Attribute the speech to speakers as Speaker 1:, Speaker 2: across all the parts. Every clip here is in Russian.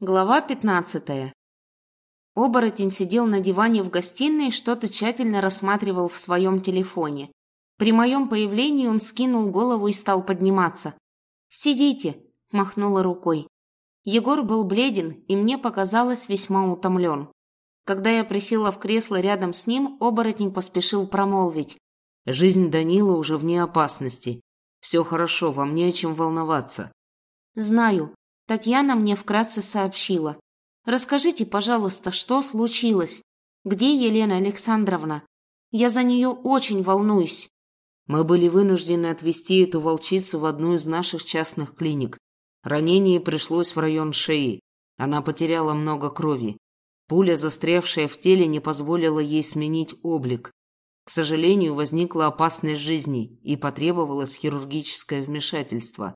Speaker 1: Глава пятнадцатая. Оборотень сидел на диване в гостиной и что-то тщательно рассматривал в своем телефоне. При моем появлении он скинул голову и стал подниматься. «Сидите», – махнула рукой. Егор был бледен и мне показалось весьма утомлен. Когда я присела в кресло рядом с ним, оборотень поспешил промолвить.
Speaker 2: «Жизнь Данила уже вне опасности. Все хорошо, вам не о чем волноваться».
Speaker 1: «Знаю», Татьяна мне вкратце сообщила. «Расскажите, пожалуйста, что случилось? Где Елена Александровна? Я за нее очень волнуюсь».
Speaker 2: Мы были вынуждены отвезти эту волчицу в одну из наших частных клиник. Ранение пришлось в район шеи. Она потеряла много крови. Пуля, застрявшая в теле, не позволила ей сменить облик. К сожалению, возникла опасность жизни и потребовалось хирургическое вмешательство.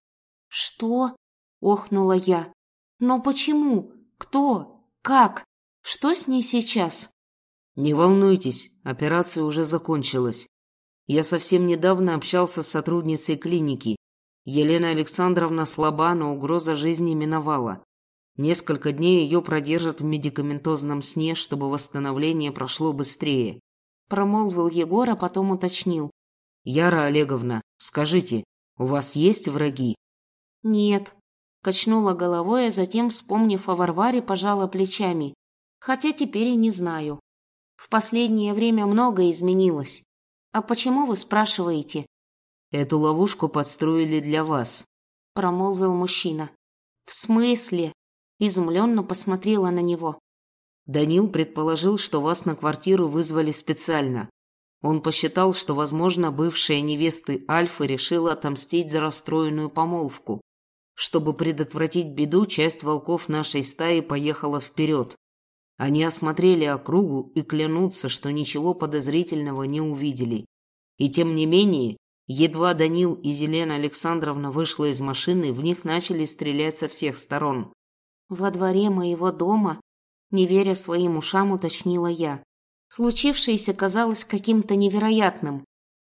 Speaker 1: «Что?» Охнула я. Но почему? Кто? Как? Что с ней сейчас?
Speaker 2: Не волнуйтесь, операция уже закончилась. Я совсем недавно общался с сотрудницей клиники. Елена Александровна слаба, но угроза жизни миновала. Несколько дней ее продержат в медикаментозном сне, чтобы восстановление прошло быстрее.
Speaker 1: Промолвил Егор, а потом уточнил.
Speaker 2: Яра Олеговна, скажите, у вас есть враги?
Speaker 1: Нет, Качнула головой, а затем, вспомнив о Варваре, пожала плечами. Хотя теперь и не знаю. В последнее время многое изменилось. А почему вы спрашиваете?
Speaker 2: Эту ловушку подстроили для вас,
Speaker 1: промолвил мужчина. В смысле? Изумленно посмотрела на него.
Speaker 2: Данил предположил, что вас на квартиру вызвали специально. Он посчитал, что, возможно, бывшая невесты Альфы решила отомстить за расстроенную помолвку. Чтобы предотвратить беду, часть волков нашей стаи поехала вперед. Они осмотрели округу и клянутся, что ничего подозрительного не увидели. И тем не менее, едва Данил и Елена Александровна вышла из машины, в них начали стрелять со всех сторон.
Speaker 1: «Во дворе моего дома?» Не веря своим ушам, уточнила я. Случившееся казалось каким-то невероятным.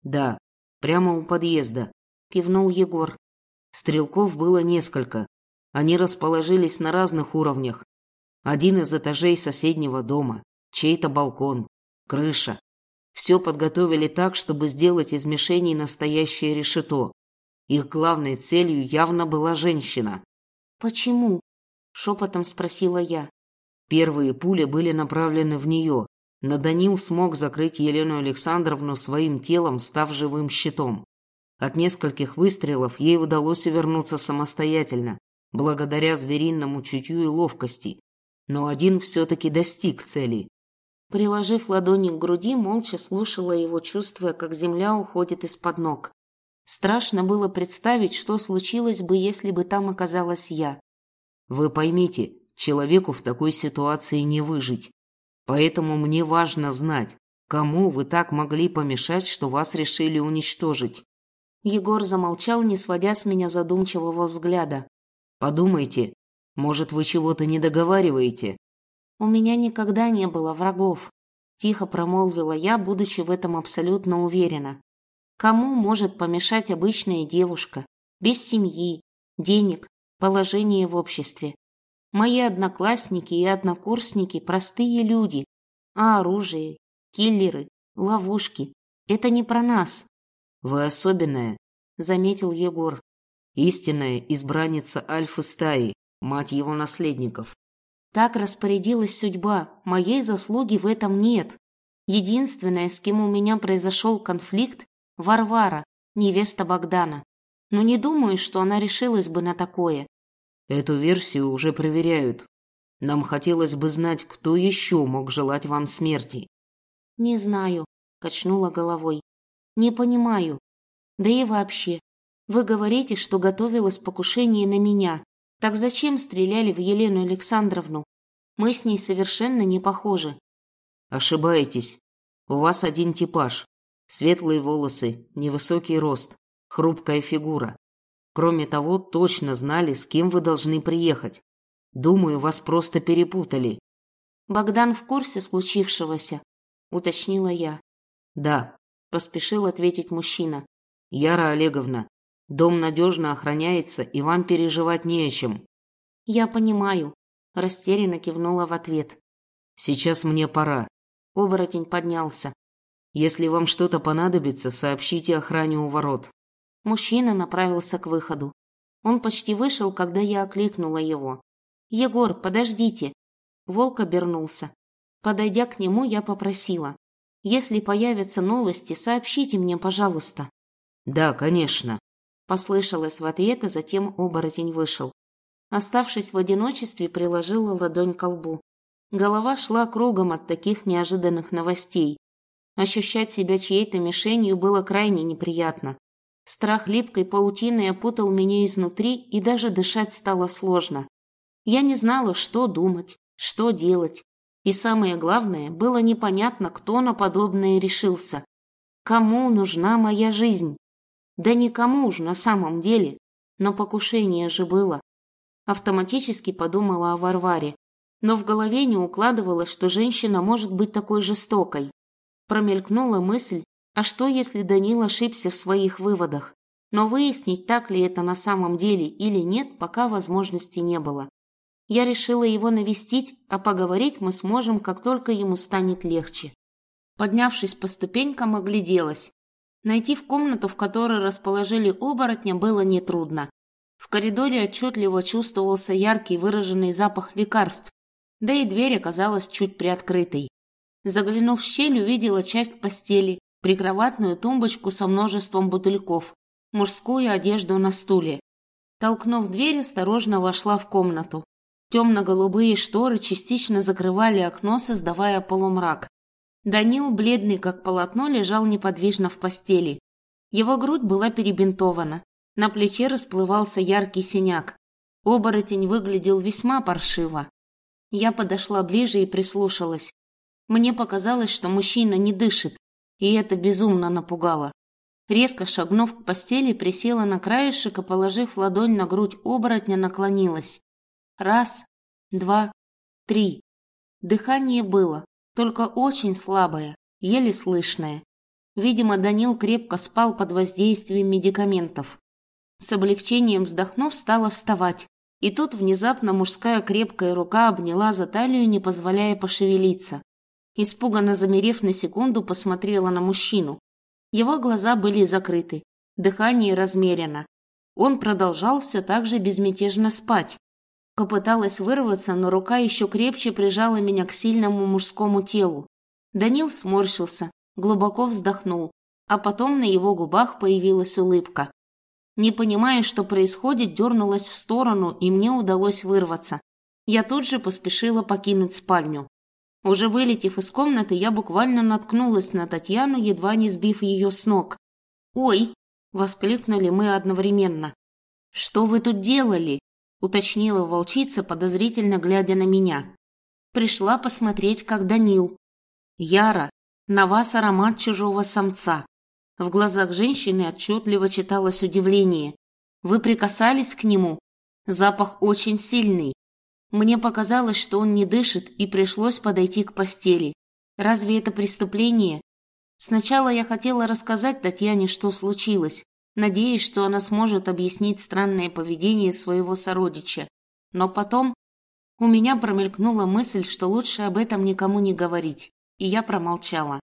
Speaker 2: «Да, прямо у подъезда», – кивнул
Speaker 1: Егор.
Speaker 2: Стрелков было несколько. Они расположились на разных уровнях. Один из этажей соседнего дома, чей-то балкон, крыша. Все подготовили так, чтобы сделать из мишеней настоящее решето. Их главной целью явно была женщина.
Speaker 1: «Почему?» – шепотом спросила я.
Speaker 2: Первые пули были направлены в нее, но Данил смог закрыть Елену Александровну своим телом, став живым щитом. От нескольких выстрелов ей удалось увернуться самостоятельно, благодаря звериному чутью и ловкости. Но один все-таки достиг цели.
Speaker 1: Приложив ладони к груди, молча слушала его, чувствуя, как земля уходит из-под ног. Страшно было представить, что случилось бы, если бы там оказалась я.
Speaker 2: Вы поймите, человеку в такой ситуации не выжить. Поэтому мне важно знать, кому вы так могли помешать, что вас решили уничтожить.
Speaker 1: Егор замолчал, не сводя с меня задумчивого взгляда.
Speaker 2: «Подумайте, может, вы чего-то не договариваете?»
Speaker 1: «У меня никогда не было врагов», – тихо промолвила я, будучи в этом абсолютно уверена. «Кому может помешать обычная девушка, без семьи, денег, положения в обществе? Мои одноклассники и однокурсники – простые люди, а оружие, киллеры, ловушки – это не про нас.
Speaker 2: Вы особенная, заметил Егор. Истинная избранница альфы стаи, мать его наследников.
Speaker 1: Так распорядилась судьба, моей заслуги в этом нет. Единственное, с кем у меня произошел конфликт, Варвара, невеста Богдана. Но не думаю, что она решилась бы на такое.
Speaker 2: Эту версию уже проверяют. Нам хотелось бы знать, кто еще мог желать вам смерти.
Speaker 1: Не знаю, качнула головой. Не понимаю. Да и вообще, вы говорите, что готовилось покушение на меня. Так зачем стреляли в Елену Александровну? Мы с ней совершенно не похожи.
Speaker 2: Ошибаетесь. У вас один типаж. Светлые волосы, невысокий рост, хрупкая фигура. Кроме того, точно знали, с кем вы должны приехать. Думаю, вас просто перепутали.
Speaker 1: Богдан в курсе случившегося, уточнила я.
Speaker 2: Да,
Speaker 1: поспешил ответить мужчина.
Speaker 2: Яра Олеговна, дом надежно охраняется, и вам переживать не о чем.
Speaker 1: Я понимаю. Растерянно кивнула в ответ.
Speaker 2: Сейчас мне пора.
Speaker 1: Оборотень поднялся.
Speaker 2: Если вам что-то понадобится, сообщите охране у ворот.
Speaker 1: Мужчина направился к выходу. Он почти вышел, когда я окликнула его. «Егор, подождите!» Волк обернулся. Подойдя к нему, я попросила. «Если появятся новости, сообщите мне, пожалуйста».
Speaker 2: «Да, конечно», —
Speaker 1: послышалось в ответ, а затем оборотень вышел. Оставшись в одиночестве, приложила ладонь к лбу. Голова шла кругом от таких неожиданных новостей. Ощущать себя чьей-то мишенью было крайне неприятно. Страх липкой паутиной опутал меня изнутри, и даже дышать стало сложно. Я не знала, что думать, что делать. И самое главное, было непонятно, кто на подобное решился. Кому нужна моя жизнь? Да никому уж на самом деле. Но покушение же было. Автоматически подумала о Варваре. Но в голове не укладывалось, что женщина может быть такой жестокой. Промелькнула мысль, а что, если Данил ошибся в своих выводах? Но выяснить, так ли это на самом деле или нет, пока возможности не было. Я решила его навестить, а поговорить мы сможем, как только ему станет легче. Поднявшись по ступенькам, огляделась. Найти в комнату, в которой расположили оборотня, было нетрудно. В коридоре отчетливо чувствовался яркий выраженный запах лекарств, да и дверь оказалась чуть приоткрытой. Заглянув в щель, увидела часть постели, прикроватную тумбочку со множеством бутыльков, мужскую одежду на стуле. Толкнув дверь, осторожно вошла в комнату. Темно-голубые шторы частично закрывали окно, создавая полумрак. Данил, бледный как полотно, лежал неподвижно в постели. Его грудь была перебинтована. На плече расплывался яркий синяк. Оборотень выглядел весьма паршиво. Я подошла ближе и прислушалась. Мне показалось, что мужчина не дышит, и это безумно напугало. Резко шагнув к постели, присела на краешек и, положив ладонь на грудь оборотня, наклонилась. Раз, два, три. Дыхание было, только очень слабое, еле слышное. Видимо, Данил крепко спал под воздействием медикаментов. С облегчением вздохнув, стала вставать. И тут внезапно мужская крепкая рука обняла за талию, не позволяя пошевелиться. Испуганно замерев на секунду, посмотрела на мужчину. Его глаза были закрыты, дыхание размерено. Он продолжал все так же безмятежно спать. Попыталась вырваться, но рука еще крепче прижала меня к сильному мужскому телу. Данил сморщился, глубоко вздохнул, а потом на его губах появилась улыбка. Не понимая, что происходит, дернулась в сторону, и мне удалось вырваться. Я тут же поспешила покинуть спальню. Уже вылетев из комнаты, я буквально наткнулась на Татьяну, едва не сбив ее с ног. «Ой!» – воскликнули мы одновременно. «Что вы тут делали?» – уточнила волчица, подозрительно глядя на меня. «Пришла посмотреть, как Данил». «Яра, на вас аромат чужого самца». В глазах женщины отчетливо читалось удивление. «Вы прикасались к нему? Запах очень сильный. Мне показалось, что он не дышит, и пришлось подойти к постели. Разве это преступление? Сначала я хотела рассказать Татьяне, что случилось, надеясь, что она сможет объяснить странное поведение своего сородича. Но потом у меня промелькнула мысль, что лучше об этом никому не говорить, и я промолчала.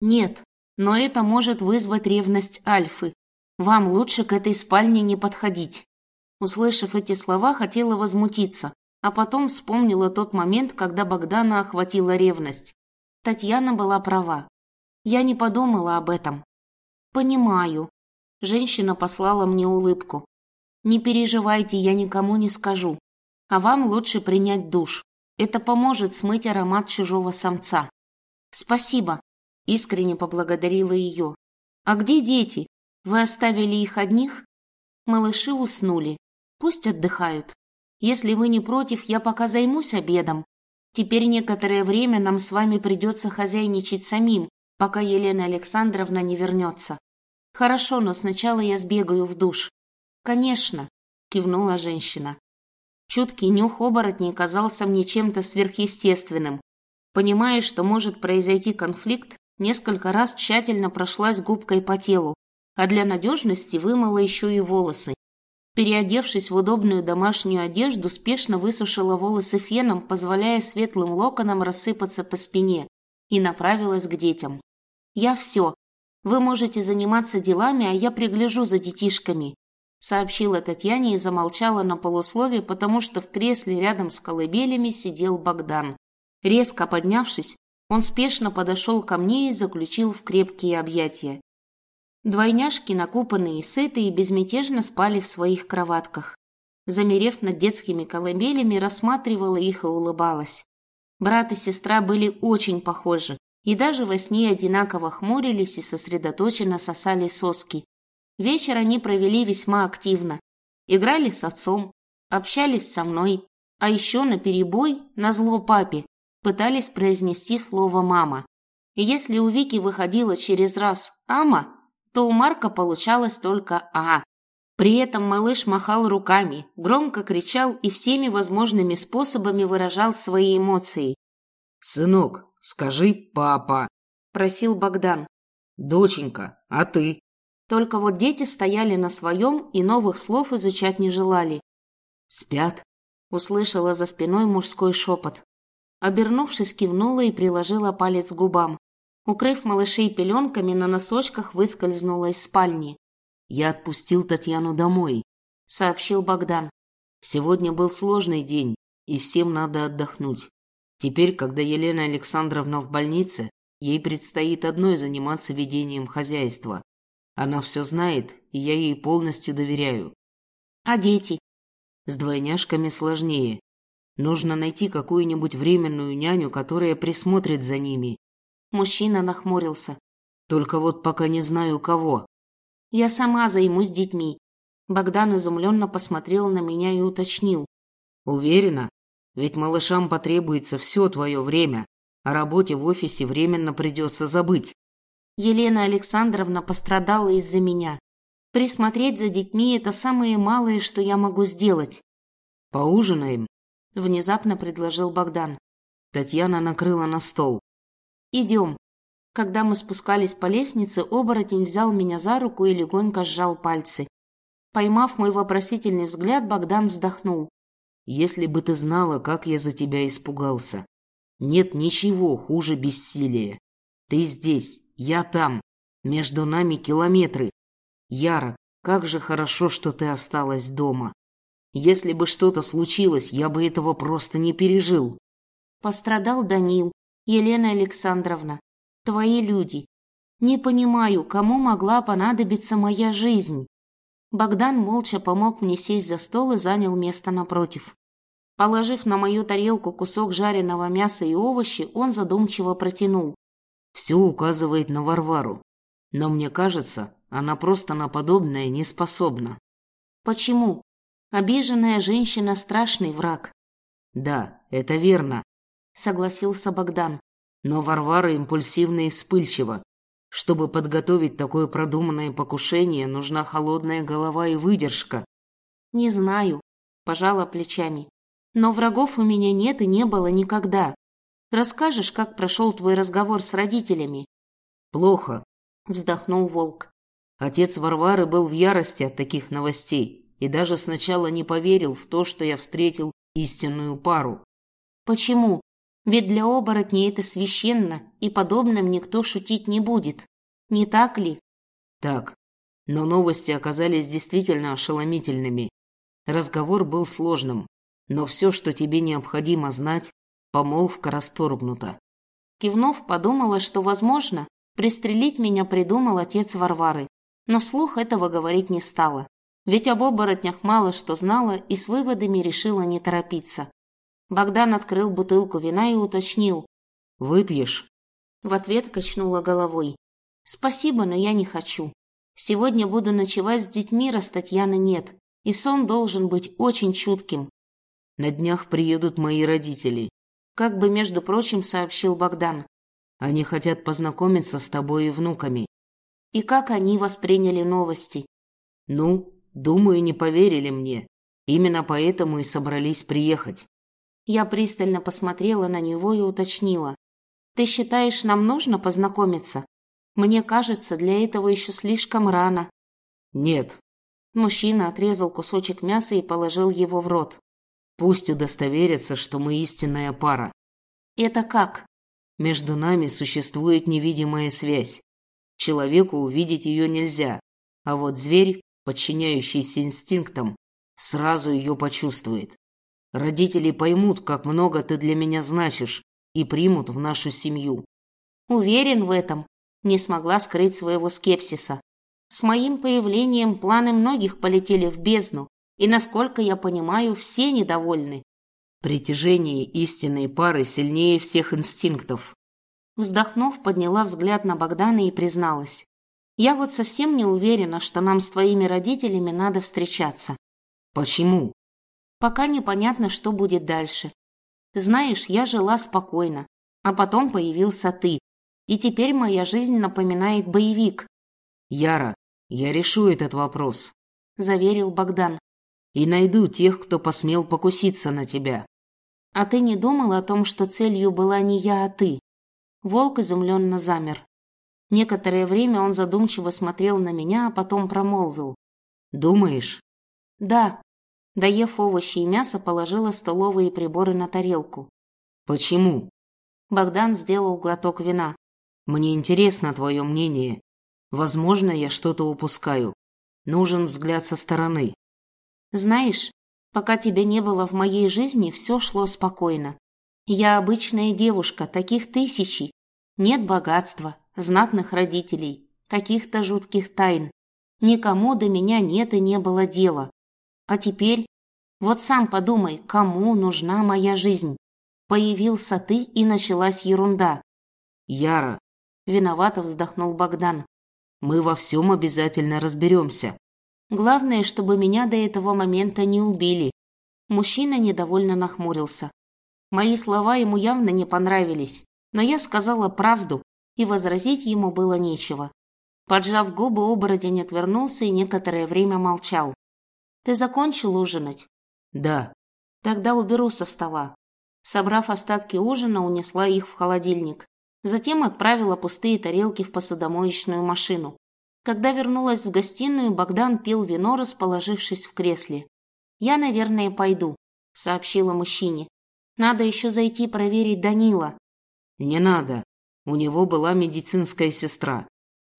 Speaker 1: Нет, но это может вызвать ревность Альфы. Вам лучше к этой спальне не подходить. Услышав эти слова, хотела возмутиться, а потом вспомнила тот момент, когда Богдана охватила ревность. Татьяна была права. Я не подумала об этом. Понимаю. Женщина послала мне улыбку. Не переживайте, я никому не скажу. А вам лучше принять душ. Это поможет смыть аромат чужого самца. Спасибо. Искренне поблагодарила ее. А где дети? Вы оставили их одних? Малыши уснули. Пусть отдыхают. Если вы не против, я пока займусь обедом. Теперь некоторое время нам с вами придется хозяйничать самим, пока Елена Александровна не вернется. Хорошо, но сначала я сбегаю в душ. Конечно, кивнула женщина. Чуткий нюх оборотней казался мне чем-то сверхъестественным. Понимая, что может произойти конфликт, несколько раз тщательно прошлась губкой по телу, а для надежности вымыла еще и волосы. Переодевшись в удобную домашнюю одежду, спешно высушила волосы феном, позволяя светлым локонам рассыпаться по спине, и направилась к детям. «Я все. Вы можете заниматься делами, а я пригляжу за детишками», сообщила Татьяне и замолчала на полуслове, потому что в кресле рядом с колыбелями сидел Богдан. Резко поднявшись, он спешно подошел ко мне и заключил в крепкие объятия. Двойняшки, накупанные сытые, безмятежно спали в своих кроватках. Замерев над детскими колыбелями, рассматривала их и улыбалась. Брат и сестра были очень похожи, и даже во сне одинаково хмурились и сосредоточенно сосали соски. Вечер они провели весьма активно. Играли с отцом, общались со мной, а еще наперебой, назло папе, пытались произнести слово «мама». И если у Вики выходило через раз «ама», то у Марка получалось только «а». При этом малыш махал руками, громко кричал и всеми возможными способами выражал свои эмоции.
Speaker 2: «Сынок, скажи «папа», – просил Богдан. «Доченька, а ты?»
Speaker 1: Только вот дети стояли на своем и новых слов изучать не желали.
Speaker 2: «Спят?»
Speaker 1: – услышала за спиной мужской шепот. Обернувшись, кивнула и приложила палец к губам. Укрыв малышей пеленками, на носочках выскользнула из спальни.
Speaker 2: «Я отпустил Татьяну домой», — сообщил Богдан. «Сегодня был сложный день, и всем надо отдохнуть. Теперь, когда Елена Александровна в больнице, ей предстоит одной заниматься ведением хозяйства. Она все знает, и я ей полностью доверяю».
Speaker 1: «А дети?»
Speaker 2: «С двойняшками сложнее. Нужно найти какую-нибудь временную няню, которая присмотрит за ними,
Speaker 1: Мужчина нахмурился.
Speaker 2: Только вот пока не знаю кого.
Speaker 1: Я сама займусь детьми. Богдан изумленно посмотрел на меня и уточнил.
Speaker 2: Уверена? Ведь малышам потребуется все твое время. О работе в офисе временно придется забыть.
Speaker 1: Елена Александровна пострадала из-за меня. Присмотреть за детьми – это самое малое, что я могу сделать.
Speaker 2: «Поужинаем?»
Speaker 1: – внезапно предложил Богдан.
Speaker 2: Татьяна накрыла на стол.
Speaker 1: «Идем». Когда мы спускались по лестнице, оборотень взял меня за руку и легонько сжал пальцы. Поймав мой вопросительный взгляд, Богдан вздохнул.
Speaker 2: «Если бы ты знала, как я за тебя испугался. Нет ничего хуже бессилия. Ты здесь, я там. Между нами километры. Яра, как же хорошо, что ты осталась дома. Если бы что-то случилось, я бы этого просто не пережил».
Speaker 1: Пострадал Данил, Елена Александровна, твои люди. Не понимаю, кому могла понадобиться моя жизнь. Богдан молча помог мне сесть за стол и занял место напротив. Положив на мою тарелку кусок жареного мяса и овощи, он задумчиво протянул.
Speaker 2: «Все указывает на Варвару. Но мне кажется, она просто на подобное не способна».
Speaker 1: «Почему? Обиженная женщина – страшный враг».
Speaker 2: «Да, это верно
Speaker 1: согласился Богдан.
Speaker 2: Но Варвара импульсивна и вспыльчива. Чтобы подготовить такое продуманное покушение, нужна холодная голова и выдержка.
Speaker 1: Не знаю, пожала плечами. Но врагов у меня нет и не было никогда. Расскажешь, как прошел твой разговор с родителями?
Speaker 2: Плохо,
Speaker 1: вздохнул Волк.
Speaker 2: Отец Варвары был в ярости от таких новостей и даже сначала не поверил в то, что я встретил истинную пару.
Speaker 1: Почему? Ведь для оборотней это священно, и подобным никто шутить не будет. Не так ли?
Speaker 2: Так. Но новости оказались действительно ошеломительными. Разговор был сложным, но все, что тебе необходимо знать, помолвка расторгнута.
Speaker 1: Кивнув, подумала, что, возможно, пристрелить меня придумал отец Варвары, но вслух этого говорить не стала. Ведь об оборотнях мало что знала и с выводами решила не торопиться. Богдан открыл бутылку вина и уточнил.
Speaker 2: «Выпьешь?»
Speaker 1: В ответ качнула головой. «Спасибо, но я не хочу. Сегодня буду ночевать с детьми, раз Татьяны нет, и сон должен быть очень чутким».
Speaker 2: «На днях приедут мои родители»,
Speaker 1: как бы, между прочим, сообщил Богдан.
Speaker 2: «Они хотят познакомиться с тобой и внуками».
Speaker 1: «И как они восприняли новости?»
Speaker 2: «Ну, думаю, не поверили мне. Именно поэтому и собрались приехать».
Speaker 1: Я пристально посмотрела на него и уточнила. «Ты считаешь, нам нужно познакомиться? Мне кажется, для этого еще слишком рано».
Speaker 2: «Нет».
Speaker 1: Мужчина отрезал кусочек мяса и положил его в рот.
Speaker 2: Пусть удостоверится, что мы истинная пара.
Speaker 1: Это как?
Speaker 2: Между нами существует невидимая связь. Человеку увидеть ее нельзя, а вот зверь, подчиняющийся инстинктам, сразу ее почувствует. Родители поймут, как много ты для меня значишь, и примут в нашу семью.
Speaker 1: Уверен в этом, не смогла скрыть своего скепсиса. С моим появлением планы многих полетели в бездну, и, насколько я понимаю, все недовольны.
Speaker 2: Притяжение истинной пары сильнее всех инстинктов.
Speaker 1: Вздохнув, подняла взгляд на Богдана и призналась. Я вот совсем не уверена, что нам с твоими родителями надо встречаться.
Speaker 2: Почему?
Speaker 1: Пока непонятно, что будет дальше. Знаешь, я жила спокойно, а потом появился ты. И теперь моя жизнь напоминает боевик.
Speaker 2: Яра, я решу этот вопрос,
Speaker 1: заверил Богдан.
Speaker 2: И найду тех, кто посмел покуситься на тебя.
Speaker 1: А ты не думал о том, что целью была не я, а ты? Волк изумленно замер. Некоторое время он задумчиво смотрел на меня, а потом промолвил.
Speaker 2: «Думаешь?»
Speaker 1: «Да». Доев овощи и мясо, положила столовые приборы на тарелку.
Speaker 2: «Почему?»
Speaker 1: Богдан сделал глоток вина.
Speaker 2: «Мне интересно твое мнение. Возможно, я что-то упускаю. Нужен взгляд со стороны».
Speaker 1: «Знаешь, пока тебя не было в моей жизни, все шло спокойно. Я обычная девушка, таких тысячи. Нет богатства, знатных родителей, каких-то жутких тайн. Никому до меня нет и не было дела. А теперь, вот сам подумай, кому нужна моя жизнь? Появился ты, и началась ерунда.
Speaker 2: Яра,
Speaker 1: виновато вздохнул Богдан.
Speaker 2: Мы во всем обязательно разберемся.
Speaker 1: Главное, чтобы меня до этого момента не убили. Мужчина недовольно нахмурился. Мои слова ему явно не понравились, но я сказала правду, и возразить ему было нечего. Поджав губы, оборотень отвернулся и некоторое время молчал. «Ты закончил ужинать?»
Speaker 2: «Да».
Speaker 1: «Тогда уберу со стола». Собрав остатки ужина, унесла их в холодильник. Затем отправила пустые тарелки в посудомоечную машину. Когда вернулась в гостиную, Богдан пил вино, расположившись в кресле. «Я, наверное, пойду», — сообщила мужчине. Надо еще зайти проверить Данила.
Speaker 2: Не надо. У него была медицинская сестра.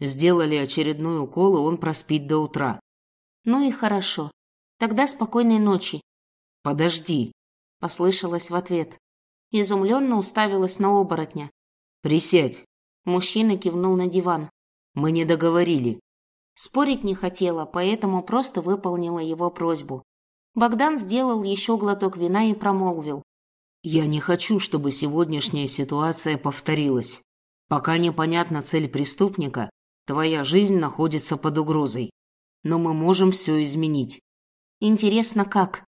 Speaker 2: Сделали очередной укол, и он проспит до утра.
Speaker 1: Ну и хорошо. Тогда спокойной ночи.
Speaker 2: Подожди,
Speaker 1: послышалось в ответ. Изумленно уставилась на оборотня.
Speaker 2: Присядь.
Speaker 1: Мужчина кивнул на диван.
Speaker 2: Мы не договорили.
Speaker 1: Спорить не хотела, поэтому просто выполнила его просьбу. Богдан сделал еще глоток вина и промолвил.
Speaker 2: Я не хочу, чтобы сегодняшняя ситуация повторилась. Пока непонятна цель преступника, твоя жизнь находится под угрозой. Но мы можем все изменить.
Speaker 1: Интересно, как?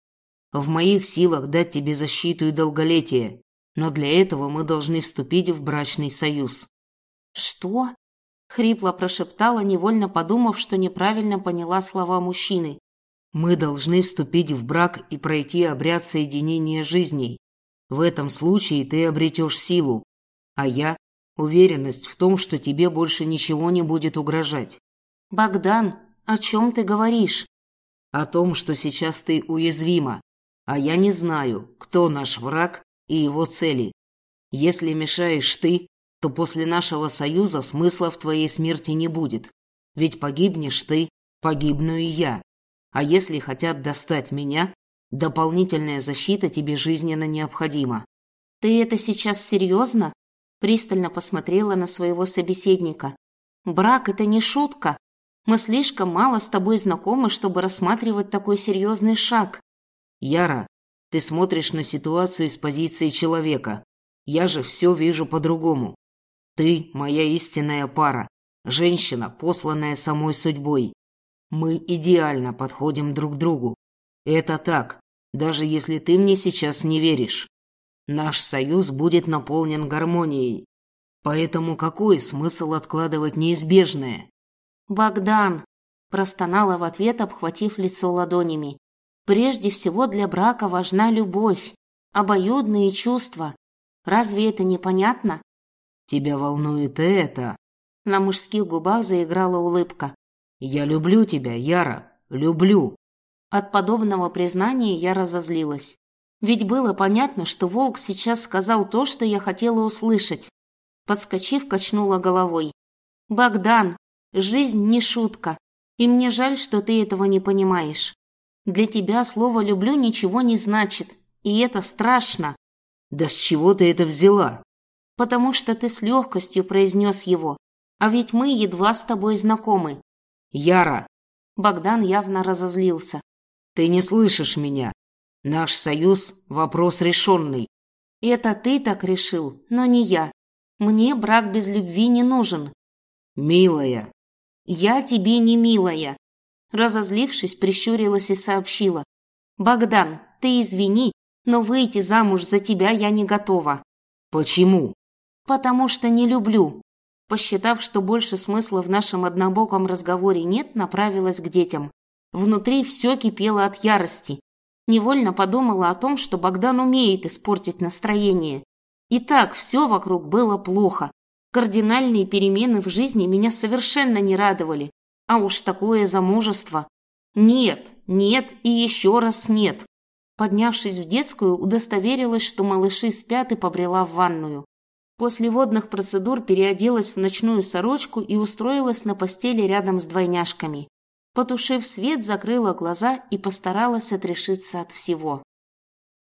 Speaker 2: В моих силах дать тебе защиту и долголетие, но для этого мы должны вступить в брачный союз.
Speaker 1: Что? Хрипло прошептала, невольно подумав, что неправильно поняла слова мужчины.
Speaker 2: Мы должны вступить в брак и пройти обряд соединения жизней. В этом случае ты обретешь силу, а я – уверенность в том, что тебе больше ничего не будет угрожать.
Speaker 1: Богдан, о чем ты говоришь?
Speaker 2: О том, что сейчас ты уязвима, а я не знаю, кто наш враг и его цели. Если мешаешь ты, то после нашего союза смысла в твоей смерти не будет. Ведь погибнешь ты, погибну и я. А если хотят достать меня, Дополнительная защита тебе жизненно необходима.
Speaker 1: Ты это сейчас серьезно? Пристально посмотрела на своего собеседника. Брак – это не шутка. Мы слишком мало с тобой знакомы, чтобы рассматривать такой серьезный шаг.
Speaker 2: Яра, ты смотришь на ситуацию с позиции человека. Я же все вижу по-другому. Ты – моя истинная пара, женщина, посланная самой судьбой. Мы идеально подходим друг другу. Это так, даже если ты мне сейчас не веришь. Наш союз будет наполнен гармонией. Поэтому какой смысл откладывать неизбежное?
Speaker 1: Богдан, простонала в ответ, обхватив лицо ладонями. Прежде всего для брака важна любовь, обоюдные чувства. Разве это непонятно?
Speaker 2: Тебя волнует это?
Speaker 1: На мужских губах заиграла улыбка.
Speaker 2: Я люблю тебя, Яра. Люблю.
Speaker 1: От подобного признания я разозлилась. Ведь было понятно, что волк сейчас сказал то, что я хотела услышать. Подскочив, качнула головой. «Богдан, жизнь не шутка, и мне жаль, что ты этого не понимаешь. Для тебя слово «люблю» ничего не значит, и это страшно».
Speaker 2: «Да с чего ты это взяла?»
Speaker 1: «Потому что ты с легкостью произнес его, а ведь мы едва с тобой знакомы».
Speaker 2: «Яра!»
Speaker 1: Богдан явно разозлился.
Speaker 2: «Ты не слышишь меня. Наш союз – вопрос решенный».
Speaker 1: «Это ты так решил, но не я. Мне брак без любви не нужен».
Speaker 2: «Милая».
Speaker 1: «Я тебе не милая». Разозлившись, прищурилась и сообщила. «Богдан, ты извини, но выйти замуж за тебя я не готова».
Speaker 2: «Почему?»
Speaker 1: «Потому что не люблю». Посчитав, что больше смысла в нашем однобоком разговоре нет, направилась к детям. Внутри все кипело от ярости. Невольно подумала о том, что Богдан умеет испортить настроение. И так все вокруг было плохо. Кардинальные перемены в жизни меня совершенно не радовали. А уж такое замужество. Нет, нет и еще раз нет. Поднявшись в детскую, удостоверилась, что малыши спят и побрела в ванную. После водных процедур переоделась в ночную сорочку и устроилась на постели рядом с двойняшками. Потушив свет, закрыла глаза и постаралась отрешиться от всего.